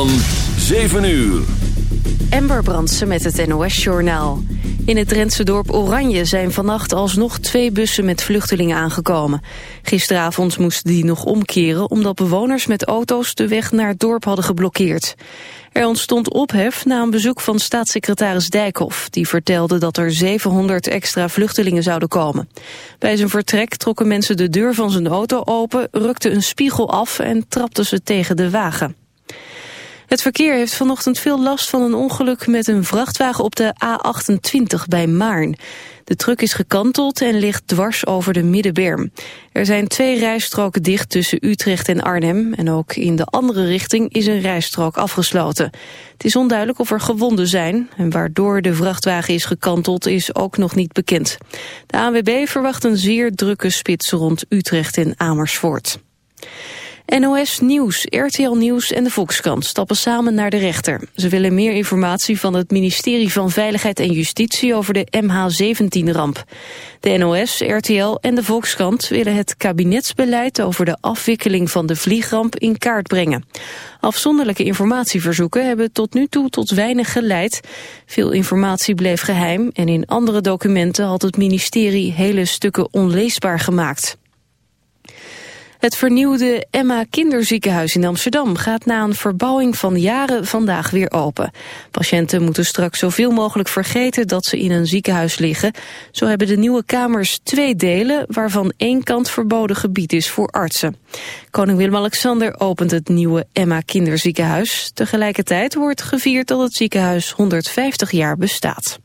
van 7 uur. Ember Brandsen met het NOS-journaal. In het Drentse dorp Oranje zijn vannacht alsnog twee bussen met vluchtelingen aangekomen. Gisteravond moesten die nog omkeren omdat bewoners met auto's de weg naar het dorp hadden geblokkeerd. Er ontstond ophef na een bezoek van staatssecretaris Dijkhoff... die vertelde dat er 700 extra vluchtelingen zouden komen. Bij zijn vertrek trokken mensen de deur van zijn auto open... rukten een spiegel af en trapten ze tegen de wagen. Het verkeer heeft vanochtend veel last van een ongeluk met een vrachtwagen op de A28 bij Maarn. De truck is gekanteld en ligt dwars over de middenberm. Er zijn twee rijstroken dicht tussen Utrecht en Arnhem... en ook in de andere richting is een rijstrook afgesloten. Het is onduidelijk of er gewonden zijn... en waardoor de vrachtwagen is gekanteld is ook nog niet bekend. De ANWB verwacht een zeer drukke spits rond Utrecht en Amersfoort. NOS Nieuws, RTL Nieuws en de Volkskrant stappen samen naar de rechter. Ze willen meer informatie van het ministerie van Veiligheid en Justitie over de MH17-ramp. De NOS, RTL en de Volkskrant willen het kabinetsbeleid over de afwikkeling van de vliegramp in kaart brengen. Afzonderlijke informatieverzoeken hebben tot nu toe tot weinig geleid. Veel informatie bleef geheim en in andere documenten had het ministerie hele stukken onleesbaar gemaakt. Het vernieuwde Emma Kinderziekenhuis in Amsterdam gaat na een verbouwing van jaren vandaag weer open. Patiënten moeten straks zoveel mogelijk vergeten dat ze in een ziekenhuis liggen. Zo hebben de nieuwe kamers twee delen, waarvan één kant verboden gebied is voor artsen. Koning Willem-Alexander opent het nieuwe Emma Kinderziekenhuis. Tegelijkertijd wordt gevierd dat het ziekenhuis 150 jaar bestaat.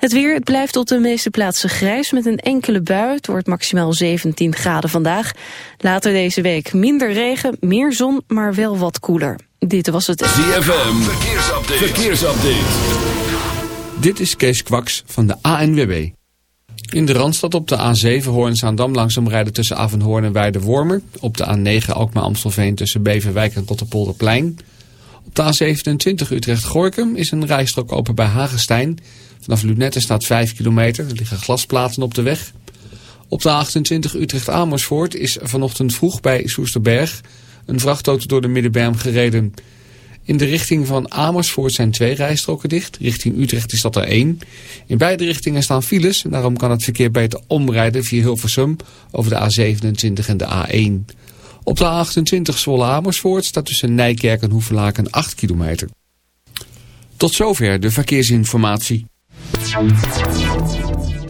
Het weer, het blijft op de meeste plaatsen grijs met een enkele bui. Het wordt maximaal 17 graden vandaag. Later deze week minder regen, meer zon, maar wel wat koeler. Dit was het... ZFM, verkeersupdate. verkeersupdate. Dit is Kees Kwaks van de ANWB. In de Randstad op de A7 Hoorn-Zaandam langzaam rijden tussen Avenhoorn en Weide-Wormer. Op de A9 Alkmaar-Amstelveen tussen Beverwijk en Rotterpolderplein. Op de A27 Utrecht-Gorkum is een rijstrook open bij Hagestein... Vanaf Lunette staat 5 kilometer. Er liggen glasplaten op de weg. Op de 28 Utrecht-Amersfoort is vanochtend vroeg bij Soesterberg een vrachtauto door de Middenberm gereden. In de richting van Amersfoort zijn twee rijstroken dicht. Richting Utrecht is dat er één. In beide richtingen staan files en daarom kan het verkeer beter omrijden via Hilversum over de A27 en de A1. Op de A28 Zwolle-Amersfoort staat tussen Nijkerk en Hoevelaken 8 kilometer. Tot zover de verkeersinformatie.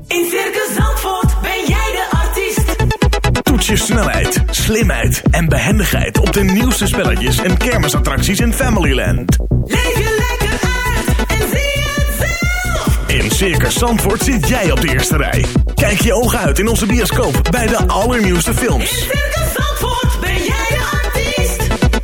In Circus Zandvoort ben jij de artiest. Toets je snelheid, slimheid en behendigheid op de nieuwste spelletjes en kermisattracties in Familyland. Leef je lekker uit en zie het zelf. In Circus Zandvoort zit jij op de eerste rij. Kijk je ogen uit in onze bioscoop bij de allernieuwste In films. Circus Zandvoort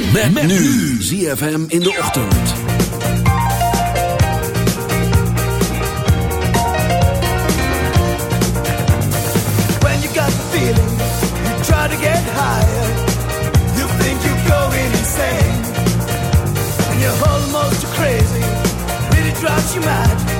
ZFM. Met, met nu ZFM in de ochtend. When you got the feeling, you try to get higher. You think you're going insane. And you're almost crazy. Really drives you mad.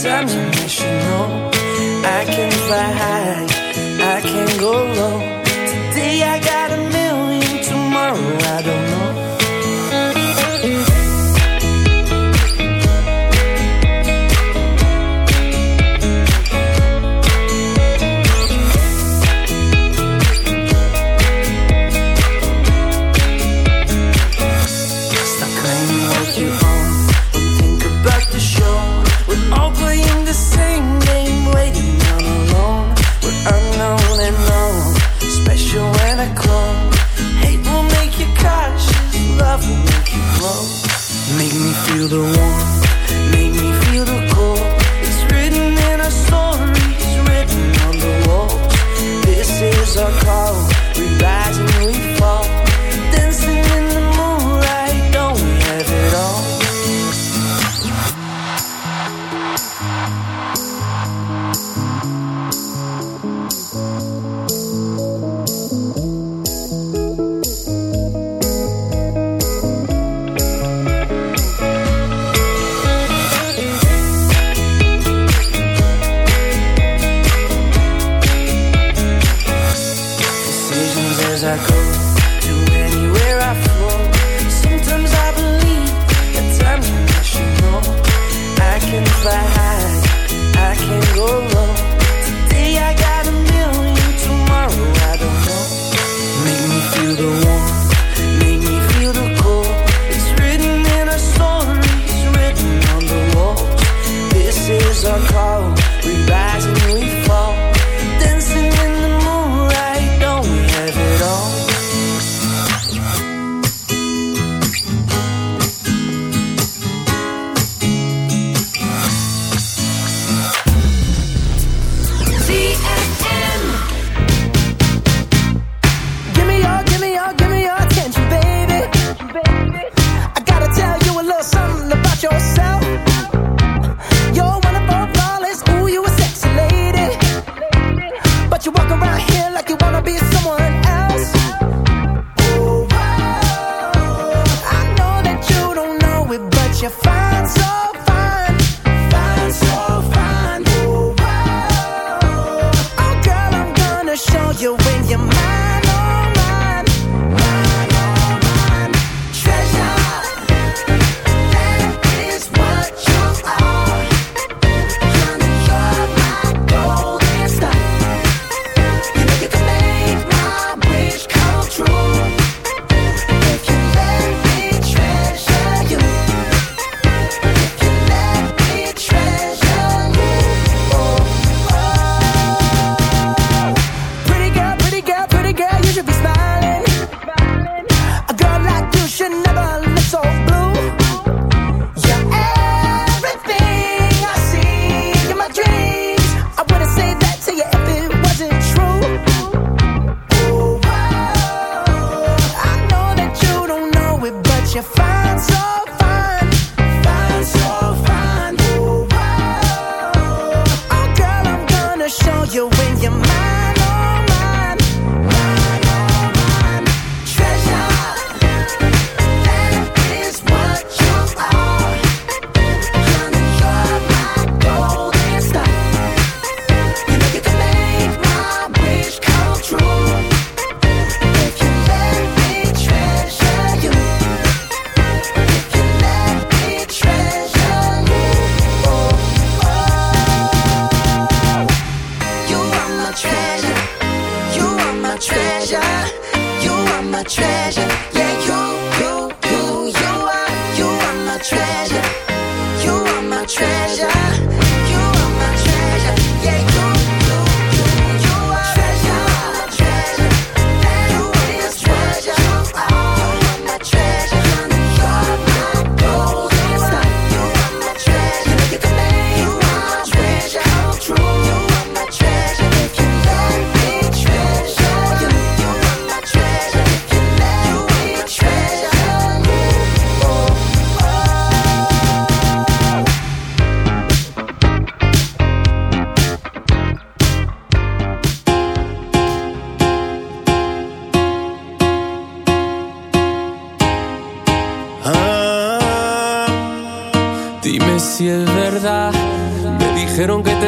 Sometimes I wish you know I can fly high, I can go low. Today I got a million, tomorrow I don't. the one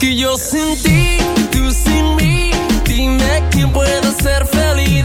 que yo sin ti, tú sin mí, dime quién puede ser feliz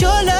your love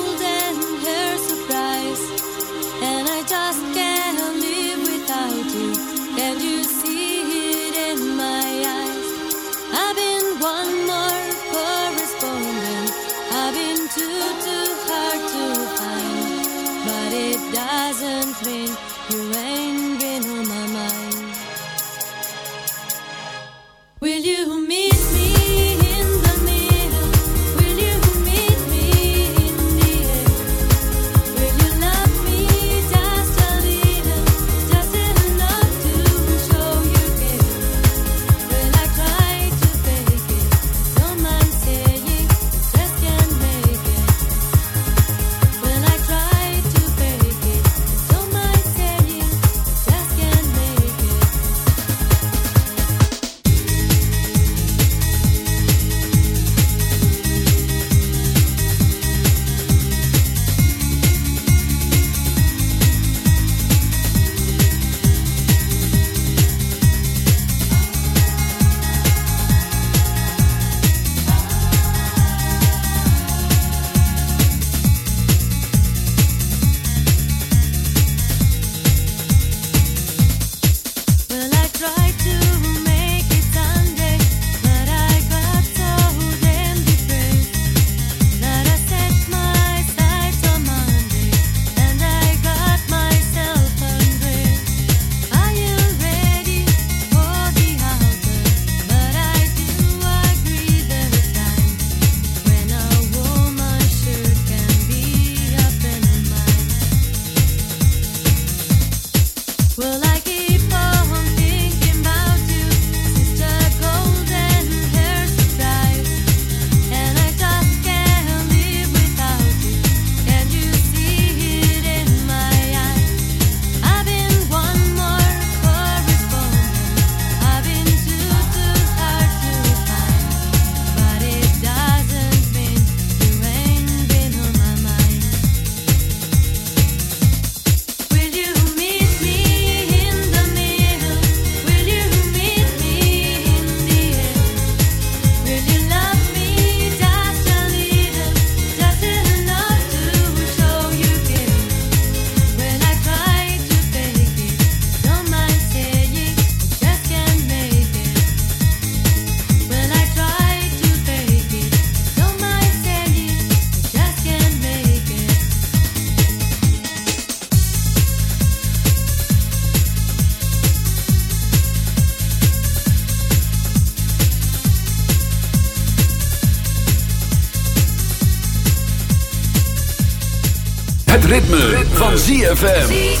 ritme, van ZFM.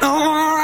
no more